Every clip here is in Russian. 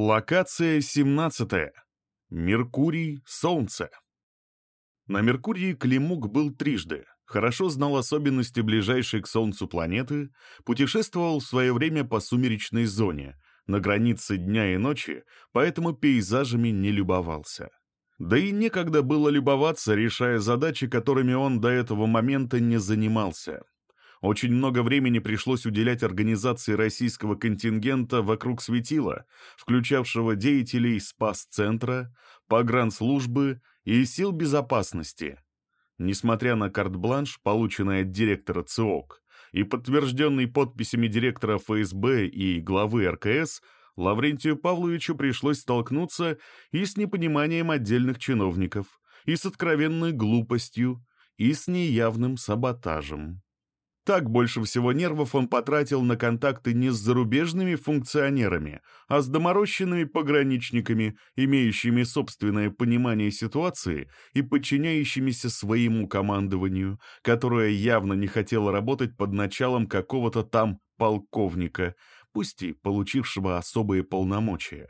Локация 17. Меркурий, Солнце. На Меркурии Климук был трижды, хорошо знал особенности ближайшей к Солнцу планеты, путешествовал в свое время по сумеречной зоне, на границе дня и ночи, поэтому пейзажами не любовался. Да и некогда было любоваться, решая задачи, которыми он до этого момента не занимался. Очень много времени пришлось уделять организации российского контингента вокруг светила, включавшего деятелей спас-центра, погранслужбы и сил безопасности. Несмотря на карт-бланш, полученный от директора ЦИОК, и подтвержденный подписями директора ФСБ и главы РКС, Лаврентию Павловичу пришлось столкнуться и с непониманием отдельных чиновников, и с откровенной глупостью, и с неявным саботажем. Так больше всего нервов он потратил на контакты не с зарубежными функционерами, а с доморощенными пограничниками, имеющими собственное понимание ситуации и подчиняющимися своему командованию, которое явно не хотело работать под началом какого-то там полковника, пусть и получившего особые полномочия.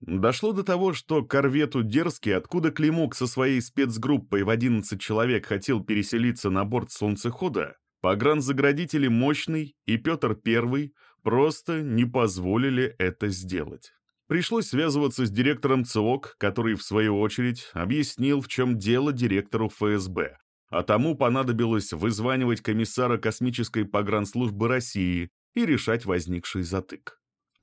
Дошло до того, что корвету «Дерзкий», откуда Климук со своей спецгруппой в 11 человек хотел переселиться на борт солнцехода, Погранзаградители Мощный и Петр Первый просто не позволили это сделать. Пришлось связываться с директором ЦОК, который, в свою очередь, объяснил, в чем дело директору ФСБ, а тому понадобилось вызванивать комиссара космической погранслужбы России и решать возникший затык.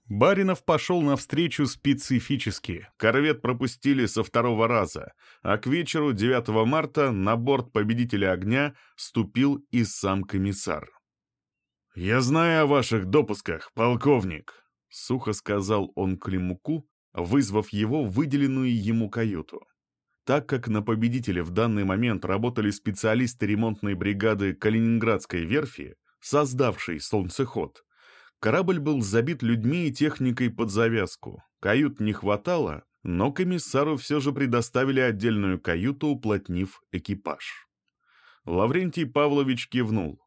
Баринов пошел навстречу специфически. Корвет пропустили со второго раза, а к вечеру 9 марта на борт победителя огня ступил и сам комиссар. «Я знаю о ваших допусках, полковник», — сухо сказал он Климуку, вызвав его в выделенную ему каюту. Так как на победителе в данный момент работали специалисты ремонтной бригады Калининградской верфи, создавшей солнцеход, Корабль был забит людьми и техникой под завязку. Кают не хватало, но комиссару все же предоставили отдельную каюту, уплотнив экипаж. Лаврентий Павлович кивнул.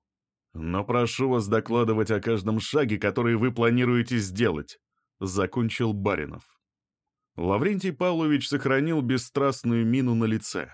«Но прошу вас докладывать о каждом шаге, который вы планируете сделать», — закончил Баринов. Лаврентий Павлович сохранил бесстрастную мину на лице.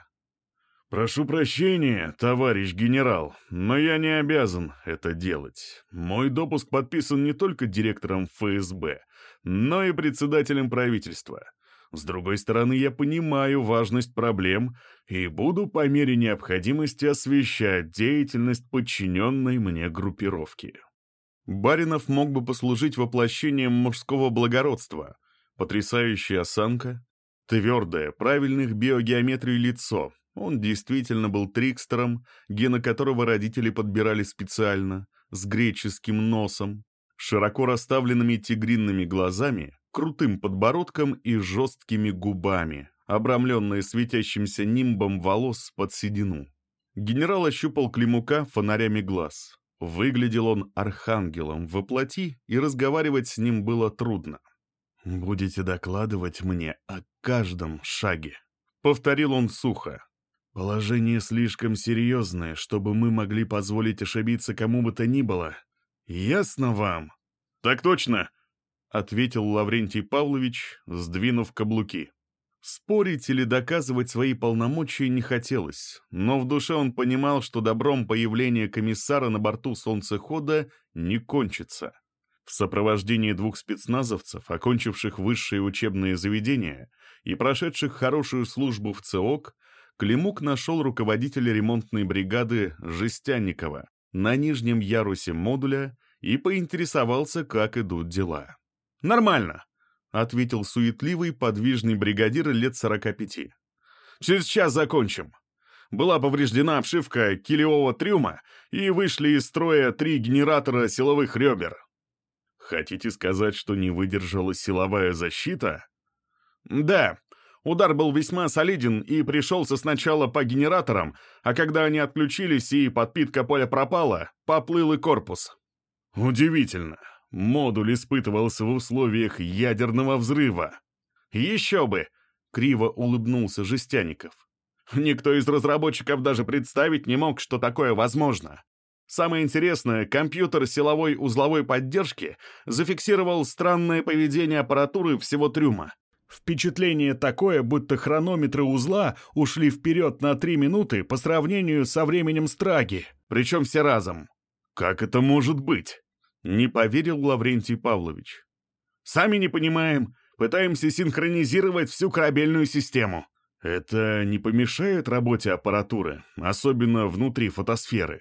«Прошу прощения, товарищ генерал, но я не обязан это делать. Мой допуск подписан не только директором ФСБ, но и председателем правительства. С другой стороны, я понимаю важность проблем и буду по мере необходимости освещать деятельность подчиненной мне группировки». Баринов мог бы послужить воплощением мужского благородства. Потрясающая осанка, твердое, правильных биогеометрий лицо, он действительно был трикстером, гена которого родители подбирали специально, с греческим носом, широко расставленными тигринными глазами, крутым подбородком и жесткими губами, обрамленные светящимся нимбом волос под седину. Генерал ощупал Климука фонарями глаз. Выглядел он архангелом во плоти, и разговаривать с ним было трудно. «Будете докладывать мне о каждом шаге», — повторил он сухо. Положение слишком серьезное, чтобы мы могли позволить ошибиться кому бы то ни было. Ясно вам? Так точно, ответил Лаврентий Павлович, сдвинув каблуки. Спорить или доказывать свои полномочия не хотелось, но в душе он понимал, что добром появление комиссара на борту солнцехода не кончится. В сопровождении двух спецназовцев, окончивших высшие учебные заведения и прошедших хорошую службу в ЦОК, Климук нашел руководителя ремонтной бригады Жестянникова на нижнем ярусе модуля и поинтересовался, как идут дела. «Нормально», — ответил суетливый, подвижный бригадир лет 45. «Через час закончим. Была повреждена обшивка килевого трюма, и вышли из строя три генератора силовых ребер». «Хотите сказать, что не выдержала силовая защита?» «Да, Удар был весьма солиден и пришелся сначала по генераторам, а когда они отключились и подпитка поля пропала, поплыл и корпус. Удивительно. Модуль испытывался в условиях ядерного взрыва. Еще бы! Криво улыбнулся Жестяников. Никто из разработчиков даже представить не мог, что такое возможно. Самое интересное, компьютер силовой узловой поддержки зафиксировал странное поведение аппаратуры всего трюма. Впечатление такое, будто хронометры узла ушли вперед на три минуты по сравнению со временем страги. Причем все разом. Как это может быть? Не поверил Лаврентий Павлович. Сами не понимаем. Пытаемся синхронизировать всю корабельную систему. Это не помешает работе аппаратуры, особенно внутри фотосферы.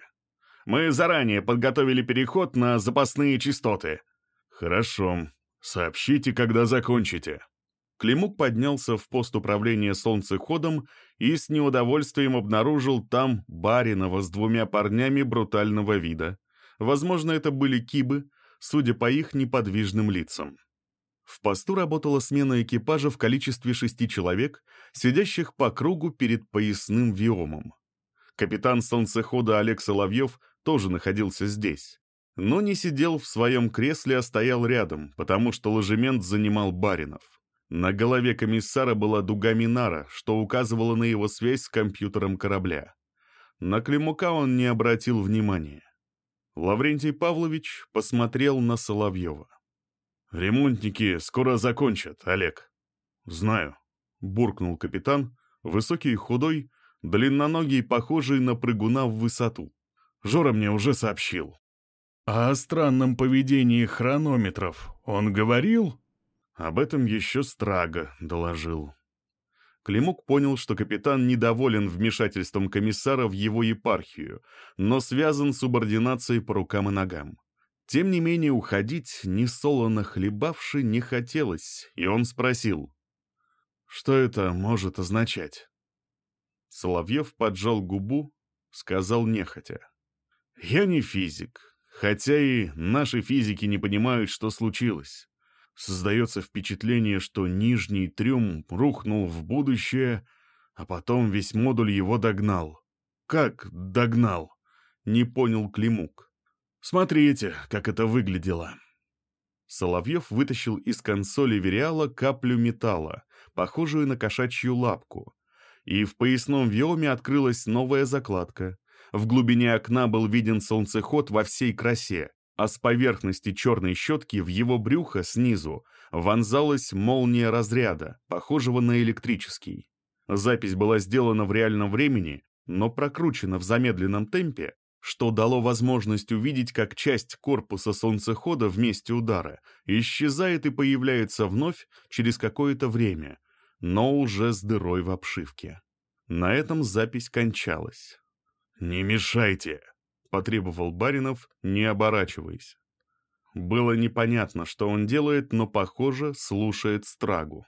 Мы заранее подготовили переход на запасные частоты. Хорошо. Сообщите, когда закончите. Климук поднялся в пост управления солнцеходом и с неудовольствием обнаружил там Баринова с двумя парнями брутального вида. Возможно, это были кибы, судя по их неподвижным лицам. В посту работала смена экипажа в количестве шести человек, сидящих по кругу перед поясным виомом. Капитан солнцехода Олег Соловьев тоже находился здесь, но не сидел в своем кресле, а стоял рядом, потому что ложемент занимал Баринов. На голове комиссара была дуга Минара, что указывало на его связь с компьютером корабля. На Климука он не обратил внимания. Лаврентий Павлович посмотрел на Соловьева. «Ремонтники скоро закончат, Олег». «Знаю», — буркнул капитан, высокий и худой, длинноногий, похожий на прыгуна в высоту. Жора мне уже сообщил. «А о странном поведении хронометров он говорил?» Об этом еще Страга доложил. Климук понял, что капитан недоволен вмешательством комиссара в его епархию, но связан с субординацией по рукам и ногам. Тем не менее, уходить, не солоно хлебавши, не хотелось, и он спросил, «Что это может означать?» Соловьев поджал губу, сказал нехотя, «Я не физик, хотя и наши физики не понимают, что случилось. Создается впечатление, что нижний трюм рухнул в будущее, а потом весь модуль его догнал. Как догнал? Не понял Климук. Смотрите, как это выглядело. Соловьев вытащил из консоли Вериала каплю металла, похожую на кошачью лапку. И в поясном виоме открылась новая закладка. В глубине окна был виден солнцеход во всей красе, а с поверхности черной щетки в его брюхо снизу вонзалась молния разряда, похожего на электрический. Запись была сделана в реальном времени, но прокручена в замедленном темпе, что дало возможность увидеть, как часть корпуса солнцехода в месте удара исчезает и появляется вновь через какое-то время, но уже с дырой в обшивке. На этом запись кончалась. «Не мешайте!» — потребовал Баринов, не оборачиваясь. Было непонятно, что он делает, но, похоже, слушает Страгу.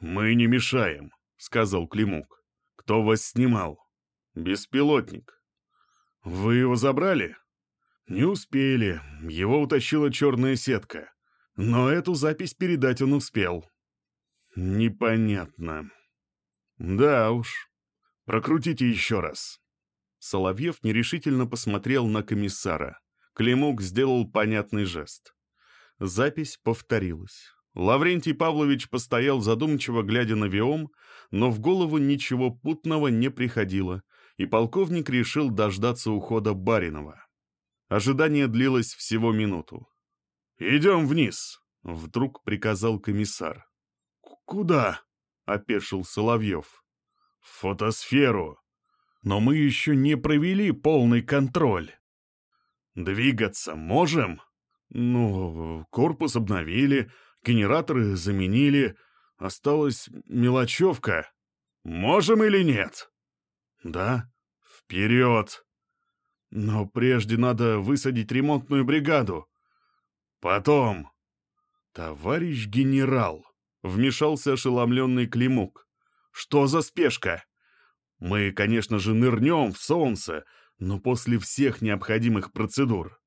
«Мы не мешаем», — сказал Климук. «Кто вас снимал?» «Беспилотник», «Вы его забрали?» «Не успели. Его утащила черная сетка. Но эту запись передать он успел». «Непонятно». «Да уж. Прокрутите еще раз». Соловьев нерешительно посмотрел на комиссара. Климук сделал понятный жест. Запись повторилась. Лаврентий Павлович постоял задумчиво, глядя на Виом, но в голову ничего путного не приходило — и полковник решил дождаться ухода Баринова. Ожидание длилось всего минуту. «Идем вниз», — вдруг приказал комиссар. «Куда?» — опешил Соловьев. «В фотосферу. Но мы еще не провели полный контроль». «Двигаться можем?» «Ну, корпус обновили, генераторы заменили, осталась мелочевка. Можем или нет?» «Да? Вперед!» «Но прежде надо высадить ремонтную бригаду». «Потом!» «Товарищ генерал!» — вмешался ошеломленный Климук. «Что за спешка? Мы, конечно же, нырнем в солнце, но после всех необходимых процедур».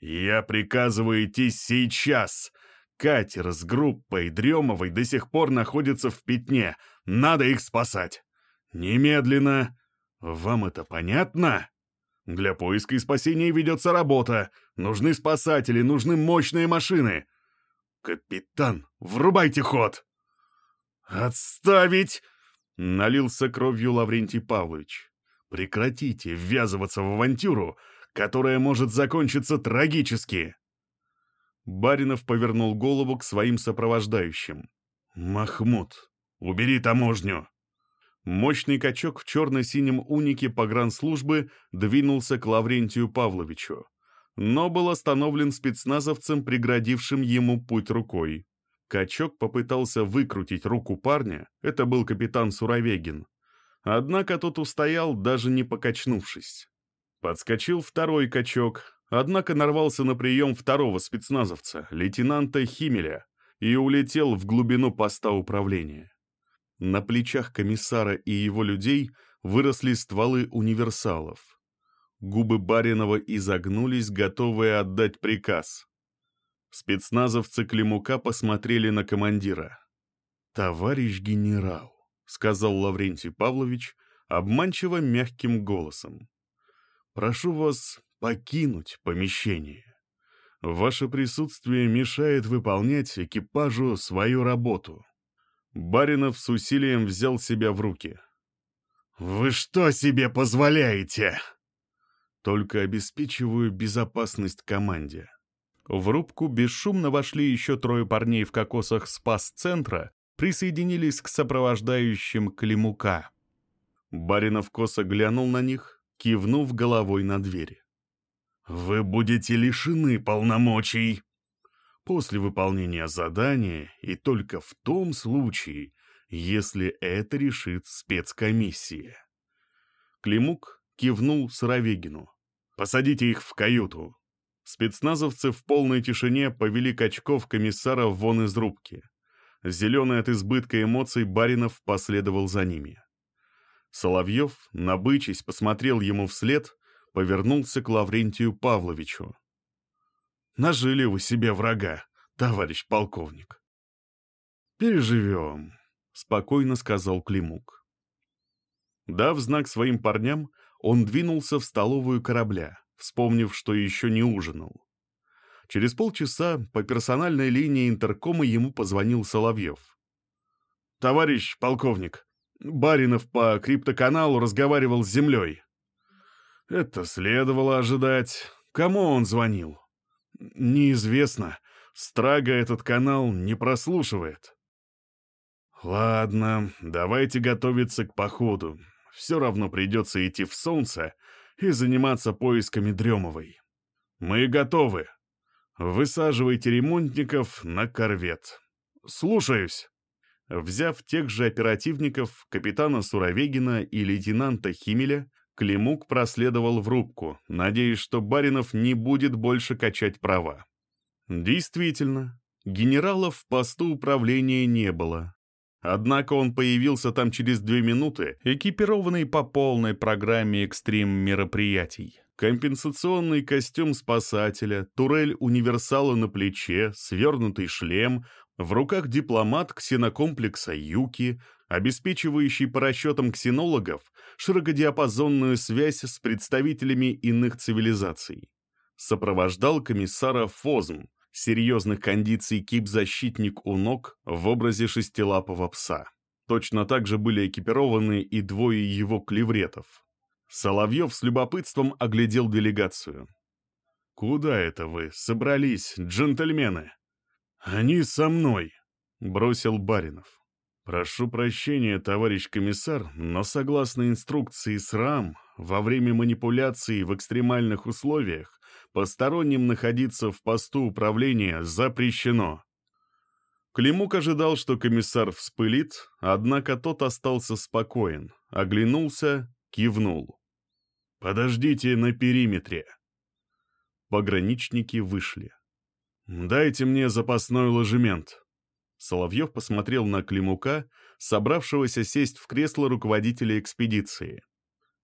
«Я приказываю идти сейчас!» Катер с группой Дремовой до сих пор находится в пятне. Надо их спасать. «Немедленно! Вам это понятно? Для поиска и спасения ведется работа. Нужны спасатели, нужны мощные машины. Капитан, врубайте ход!» «Отставить!» — налился кровью Лаврентий Павлович. «Прекратите ввязываться в авантюру. которая может закончиться трагически. Баринов повернул голову к своим сопровождающим. «Махмуд, убери таможню!» Мощный качок в черно-синем унике погранслужбы двинулся к Лаврентию Павловичу, но был остановлен спецназовцем, преградившим ему путь рукой. Качок попытался выкрутить руку парня, это был капитан Суровегин. Однако тот устоял, даже не покачнувшись. Подскочил второй качок, однако нарвался на прием второго спецназовца, лейтенанта Химеля, и улетел в глубину поста управления. На плечах комиссара и его людей выросли стволы универсалов. Губы Баринова изогнулись, готовые отдать приказ. Спецназовцы Климука посмотрели на командира. «Товарищ генерал», — сказал Лаврентий Павлович обманчиво мягким голосом, — «прошу вас покинуть помещение. Ваше присутствие мешает выполнять экипажу свою работу». Баринов с усилием взял себя в руки. «Вы что себе позволяете?» «Только обеспечиваю безопасность команде». В рубку бесшумно вошли еще трое парней в кокосах спас-центра, присоединились к сопровождающим Климука. Баринов косо глянул на них, кивнув головой на двери. «Вы будете лишены полномочий!» после выполнения задания и только в том случае, если это решит спецкомиссия. Климук кивнул Сыровегину. «Посадите их в каюту». Спецназовцы в полной тишине повели качков комиссара вон из рубки. Зеленый от избытка эмоций Баринов последовал за ними. Соловьев, набычись, посмотрел ему вслед, повернулся к Лаврентию Павловичу. Нажили вы себе врага, товарищ полковник. «Переживем», — спокойно сказал Климук. Дав знак своим парням, он двинулся в столовую корабля, вспомнив, что еще не ужинал. Через полчаса по персональной линии интеркома ему позвонил Соловьев. «Товарищ полковник, Баринов по криптоканалу разговаривал с землей». «Это следовало ожидать. Кому он звонил?» Неизвестно. Страга этот канал не прослушивает. Ладно, давайте готовиться к походу. Все равно придется идти в солнце и заниматься поисками Дремовой. Мы готовы. Высаживайте ремонтников на корвет. Слушаюсь. Взяв тех же оперативников, капитана Суровегина и лейтенанта Химеля, Климук проследовал в рубку, надеясь, что Баринов не будет больше качать права. Действительно, генерала в посту управления не было. Однако он появился там через две минуты, экипированный по полной программе экстрим-мероприятий. Компенсационный костюм спасателя, турель универсала на плече, свернутый шлем, в руках дипломат ксенокомплекса «Юки», обеспечивающий по расчетам ксенологов широкодиапазонную связь с представителями иных цивилизаций. Сопровождал комиссара Фозм, серьезных кондиций кип-защитник у ног в образе шестилапого пса. Точно так же были экипированы и двое его клевретов. Соловьев с любопытством оглядел делегацию. «Куда это вы собрались, джентльмены?» «Они со мной», — бросил Баринов. «Прошу прощения, товарищ комиссар, но согласно инструкции СРАМ, во время манипуляций в экстремальных условиях посторонним находиться в посту управления запрещено». Климук ожидал, что комиссар вспылит, однако тот остался спокоен, оглянулся, кивнул. «Подождите на периметре». Пограничники вышли. «Дайте мне запасной ложемент», Соловьев посмотрел на Климука, собравшегося сесть в кресло руководителя экспедиции.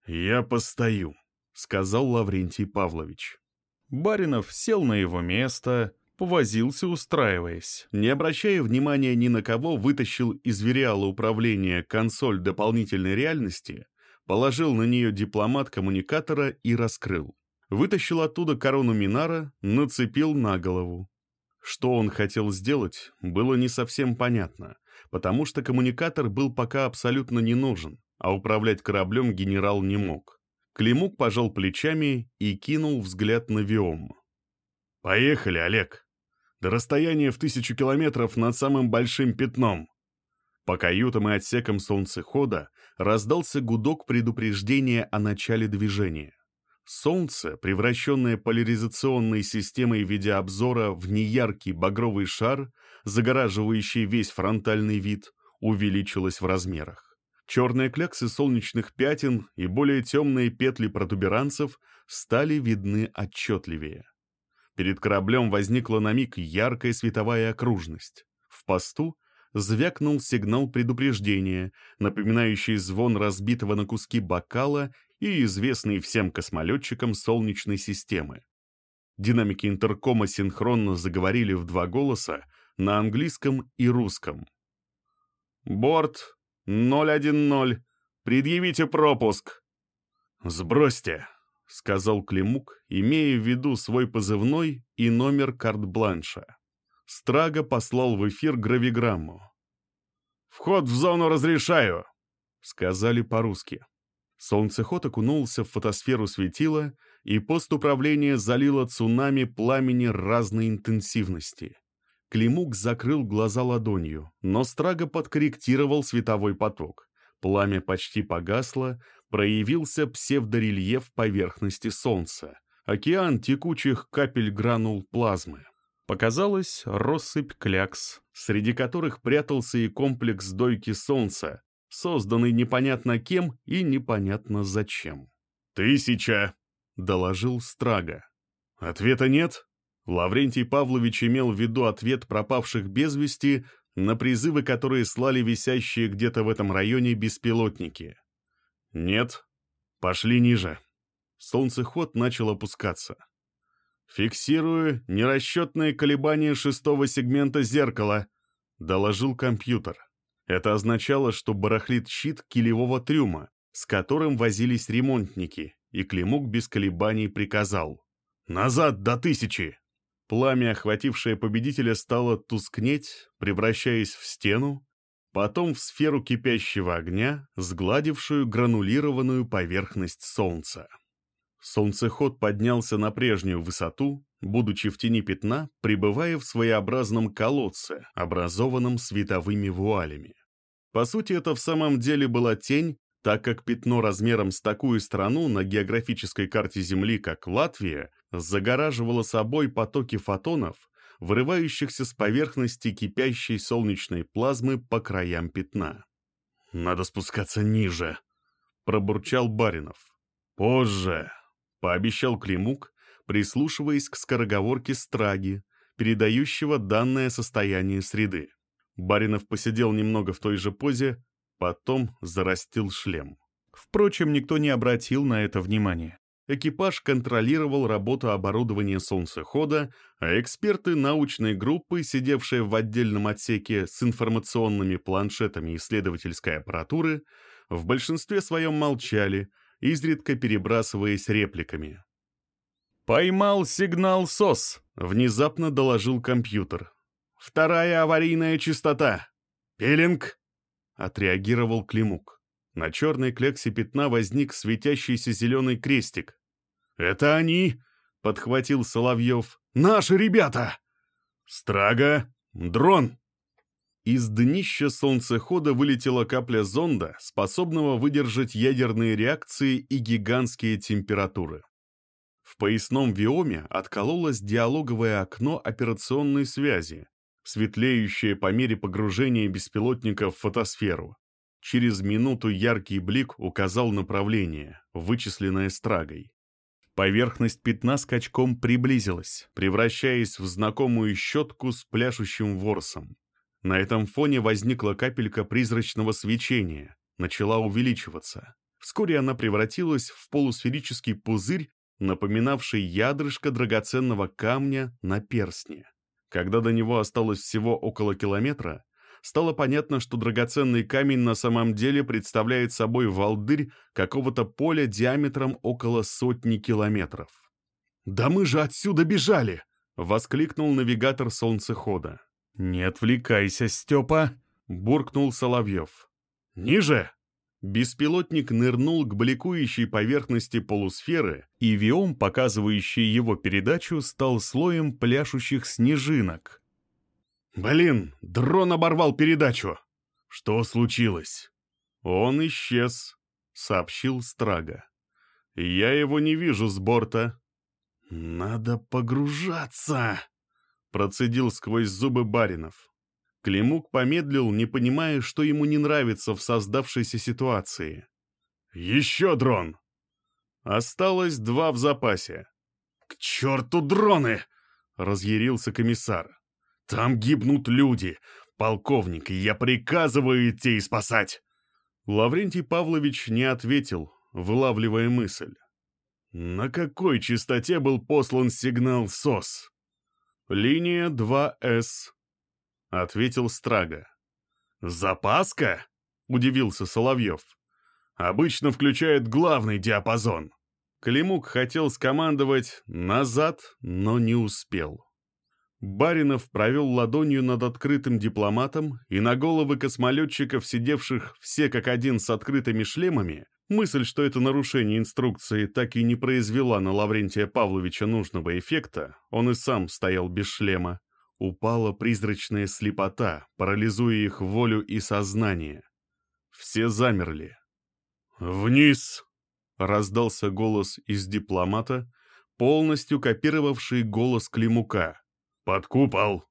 «Я постою», — сказал Лаврентий Павлович. Баринов сел на его место, повозился, устраиваясь. Не обращая внимания ни на кого, вытащил из вериала управления консоль дополнительной реальности, положил на нее дипломат коммуникатора и раскрыл. Вытащил оттуда корону Минара, нацепил на голову. Что он хотел сделать, было не совсем понятно, потому что коммуникатор был пока абсолютно не нужен, а управлять кораблем генерал не мог. Климук пожал плечами и кинул взгляд на Виом. «Поехали, Олег. До расстояния в тысячу километров над самым большим пятном». По каютам и отсекам солнцехода раздался гудок предупреждения о начале движения. Солнце, превращенное поляризационной системой видеообзора в неяркий багровый шар, загораживающий весь фронтальный вид, увеличилось в размерах. Черные кляксы солнечных пятен и более темные петли протуберанцев стали видны отчетливее. Перед кораблем возникла на миг яркая световая окружность. В посту звякнул сигнал предупреждения, напоминающий звон разбитого на куски бокала и известный всем космолетчикам Солнечной системы. Динамики интеркома синхронно заговорили в два голоса на английском и русском. «Борт 010, предъявите пропуск!» «Сбросьте!» — сказал Климук, имея в виду свой позывной и номер карт-бланша. Страга послал в эфир гравиграмму. «Вход в зону разрешаю!» — сказали по-русски. Солнцеход окунулся в фотосферу светила, и пост управления залило цунами пламени разной интенсивности. Климук закрыл глаза ладонью, но Страга подкорректировал световой поток. Пламя почти погасло, проявился псевдорельеф поверхности Солнца, океан текучих капель гранул плазмы. Показалась россыпь клякс, среди которых прятался и комплекс дойки Солнца, созданный непонятно кем и непонятно зачем. «Тысяча!» — доложил Страга. «Ответа нет?» Лаврентий Павлович имел в виду ответ пропавших без вести на призывы, которые слали висящие где-то в этом районе беспилотники. «Нет. Пошли ниже». Солнцеход начал опускаться. «Фиксирую нерасчетные колебания шестого сегмента зеркала», — доложил компьютер. Это означало, что барахлит щит килевого трюма, с которым возились ремонтники, и Климук без колебаний приказал. «Назад до тысячи!» Пламя, охватившее победителя, стало тускнеть, превращаясь в стену, потом в сферу кипящего огня, сгладившую гранулированную поверхность солнца. Солнцеход поднялся на прежнюю высоту, будучи в тени пятна, пребывая в своеобразном колодце, образованном световыми вуалями. По сути, это в самом деле была тень, так как пятно размером с такую страну на географической карте Земли, как Латвия, загораживало собой потоки фотонов, вырывающихся с поверхности кипящей солнечной плазмы по краям пятна. «Надо спускаться ниже», — пробурчал Баринов. «Позже», — пообещал Климук, прислушиваясь к скороговорке Страги, передающего данное состояние среды. Баринов посидел немного в той же позе, потом зарастил шлем. Впрочем, никто не обратил на это внимания. Экипаж контролировал работу оборудования солнцехода, а эксперты научной группы, сидевшие в отдельном отсеке с информационными планшетами исследовательской аппаратуры, в большинстве своем молчали, изредка перебрасываясь репликами. «Поймал сигнал СОС», — внезапно доложил компьютер. «Вторая аварийная частота. Пилинг», — отреагировал Климук. На черной клексе пятна возник светящийся зеленый крестик. «Это они!» — подхватил Соловьев. «Наши ребята!» «Страга! Дрон!» Из днища солнцехода вылетела капля зонда, способного выдержать ядерные реакции и гигантские температуры. В поясном виоме откололось диалоговое окно операционной связи, светлеющее по мере погружения беспилотника в фотосферу. Через минуту яркий блик указал направление, вычисленное страгой. Поверхность пятна скачком приблизилась, превращаясь в знакомую щетку с пляшущим ворсом. На этом фоне возникла капелька призрачного свечения, начала увеличиваться. Вскоре она превратилась в полусферический пузырь, напоминавший ядрышко драгоценного камня на перстне. Когда до него осталось всего около километра, стало понятно, что драгоценный камень на самом деле представляет собой волдырь какого-то поля диаметром около сотни километров. «Да мы же отсюда бежали!» — воскликнул навигатор солнцехода. «Не отвлекайся, Степа!» — буркнул Соловьев. «Ниже!» Беспилотник нырнул к бликующей поверхности полусферы, и виом, показывающий его передачу, стал слоем пляшущих снежинок. «Блин, дрон оборвал передачу! Что случилось?» «Он исчез», — сообщил Страга. «Я его не вижу с борта». «Надо погружаться!» — процедил сквозь зубы Баринов. Климук помедлил, не понимая, что ему не нравится в создавшейся ситуации. «Еще дрон!» «Осталось два в запасе». «К черту дроны!» — разъярился комиссар. «Там гибнут люди. Полковник, я приказываю идти и спасать!» Лаврентий Павлович не ответил, вылавливая мысль. На какой частоте был послан сигнал СОС? Линия 2С — ответил Страга. «Запаска?» — удивился Соловьев. «Обычно включает главный диапазон». Климук хотел скомандовать «назад», но не успел. Баринов провел ладонью над открытым дипломатом, и на головы космолетчиков, сидевших все как один с открытыми шлемами, мысль, что это нарушение инструкции так и не произвела на Лаврентия Павловича нужного эффекта, он и сам стоял без шлема, упала призрачная слепота, парализуя их волю и сознание. Все замерли. «Вниз!» — раздался голос из дипломата, полностью копировавший голос Климука. «Под купол!»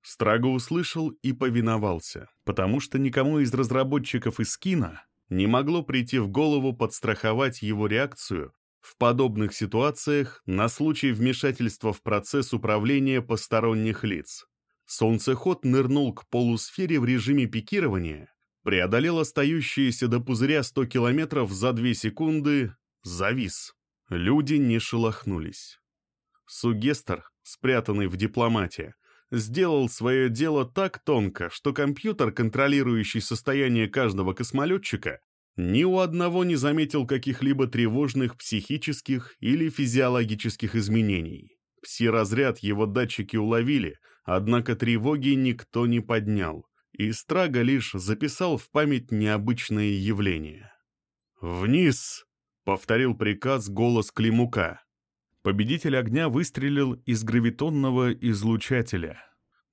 Страго услышал и повиновался, потому что никому из разработчиков из кино не могло прийти в голову подстраховать его реакцию в подобных ситуациях на случай вмешательства в процесс управления посторонних лиц. Солнцеход нырнул к полусфере в режиме пикирования, преодолел остающиеся до пузыря 100 километров за 2 секунды, завис. Люди не шелохнулись. Сугестер, спрятанный в дипломате, сделал свое дело так тонко, что компьютер, контролирующий состояние каждого космолетчика, ни у одного не заметил каких-либо тревожных психических или физиологических изменений. Пси-разряд его датчики уловили, однако тревоги никто не поднял, и Страга лишь записал в память необычное явление. «Вниз!» — повторил приказ голос Климука. Победитель огня выстрелил из гравитонного излучателя.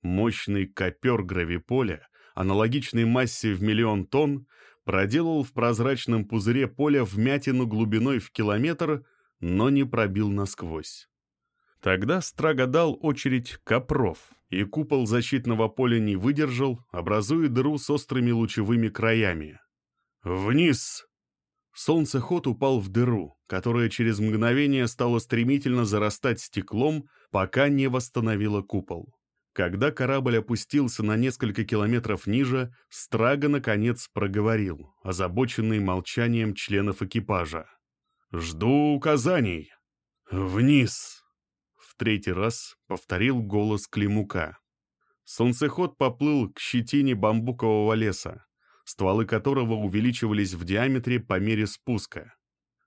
Мощный копер гравиполя, аналогичной массе в миллион тонн, проделал в прозрачном пузыре поля вмятину глубиной в километр, но не пробил насквозь. Тогда Страга дал очередь Копров, и купол защитного поля не выдержал, образуя дыру с острыми лучевыми краями. «Вниз!» Солнцеход упал в дыру, которая через мгновение стала стремительно зарастать стеклом, пока не восстановила купол. Когда корабль опустился на несколько километров ниже, Страга, наконец, проговорил, озабоченный молчанием членов экипажа. «Жду указаний!» «Вниз!» В третий раз повторил голос Климука. Солнцеход поплыл к щетине бамбукового леса, стволы которого увеличивались в диаметре по мере спуска.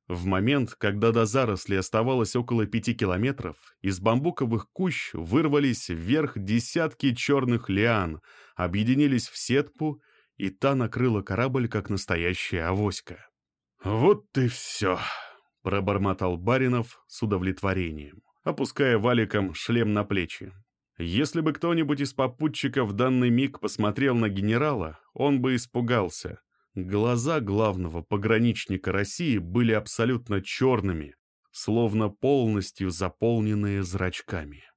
В момент, когда до заросли оставалось около пяти километров, из бамбуковых кущ вырвались вверх десятки черных лиан, объединились в сетку, и та накрыла корабль, как настоящая авоська. «Вот и все», — пробормотал Баринов с удовлетворением, опуская валиком шлем на плечи. Если бы кто-нибудь из попутчиков в данный миг посмотрел на генерала, он бы испугался. Глаза главного пограничника России были абсолютно черными, словно полностью заполненные зрачками.